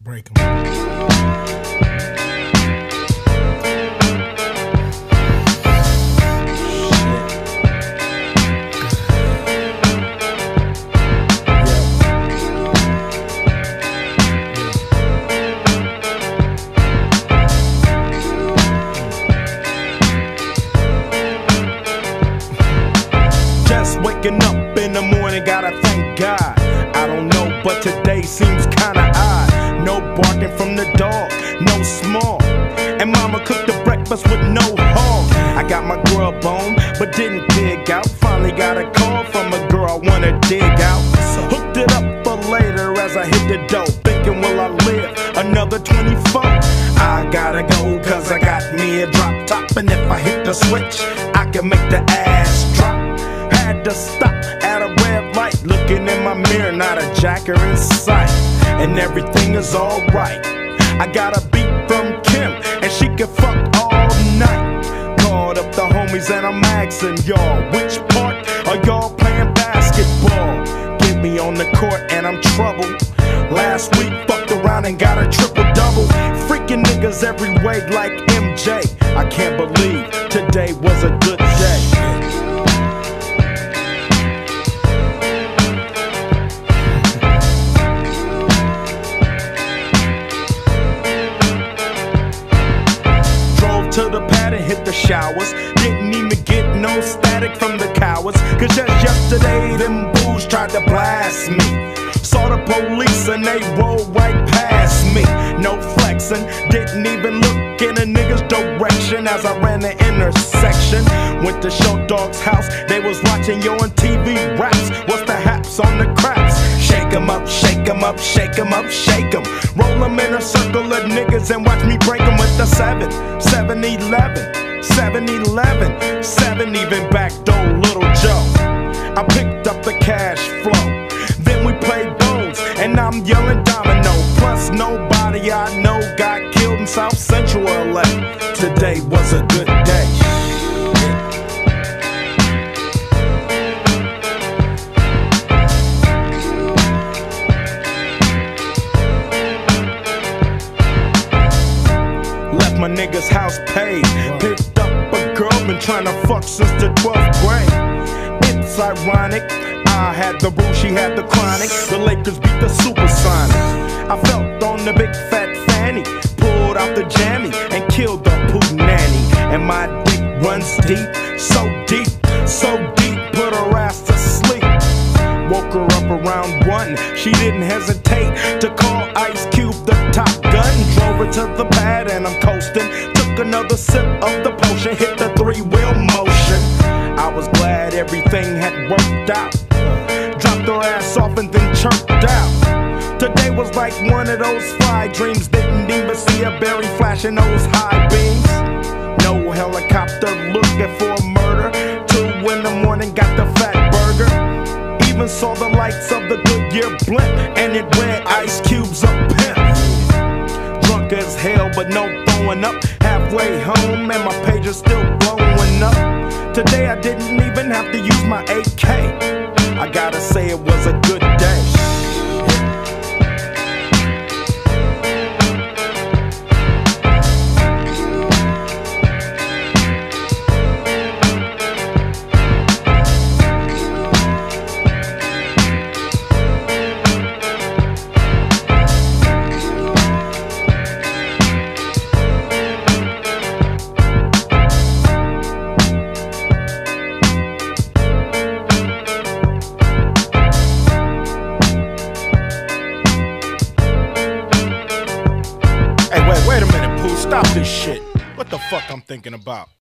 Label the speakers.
Speaker 1: Break them.
Speaker 2: Just waking up in the morning, gotta thank God. I don't know, but today seems kinda barking from the dog, no small. And mama cooked the breakfast with no hog. I got my grub on, but didn't dig out. Finally got a call from a girl I wanna dig out. Hooked it up for later as I hit the dough. Thinking, will I live another 24? I gotta go, cause I got me a drop top. And if I hit the switch, I can make the ass drop. Had to stop at a red light, looking in my mirror, not a jacker in sight. And everything is alright. I got a beat from Kim, and she can fuck all night. Called up the homies, and I'm asking y'all, which part are y'all playing basketball? Get me on the court, and I'm trouble. Last week, fucked around and got a triple double. Freaking niggas every way like MJ. I can't believe today was a good hit the showers. Didn't even get no static from the cowards. Cause just yesterday, them fools tried to blast me. Saw the police and they rolled right past me. No flexing, didn't even look in a nigga's direction as I ran the intersection. Went to Show Dog's house, they was watching yo on TV raps. What's the haps on the craps? Shake 'em up, shake 'em up, shake 'em up, shake 'em. Roll 'em in a circle of niggas and watch me break 'em with the 7, 7 11, 7 11, 7 even back door Little Joe. I picked up the cash flow. Then we played bones, and I'm yelling domino. Plus, nobody I know got killed in South Central LA. Today was a good day. Nigga's house paid. Picked up a girl, been trying to fuck since the 12th grade. It's ironic. I had the rule, she had the chronic. The Lakers beat the Supersonics. I felt on the big fat fanny. Pulled out the jammy and killed the poop nanny. And my dick runs deep, so deep, so deep. Put her ass to sleep. Woke her up around one. She didn't hesitate to call Ice Cube the top gun. Drove her to the pad and I'm coasting. Everything had worked out. Dropped her ass off and then chirped out. Today was like one of those fly dreams. Didn't even see a berry flashing those high beams. No helicopter looking for murder. Two in the morning, got the fat burger. Even saw the lights of the Goodyear blimp, and it read Ice Cube's a pimp. Drunk as hell, but no throwing up. Halfway home, and my page is still blowing up. Today I didn't even have to use my AK. I gotta Stop this shit. What the fuck I'm thinking about?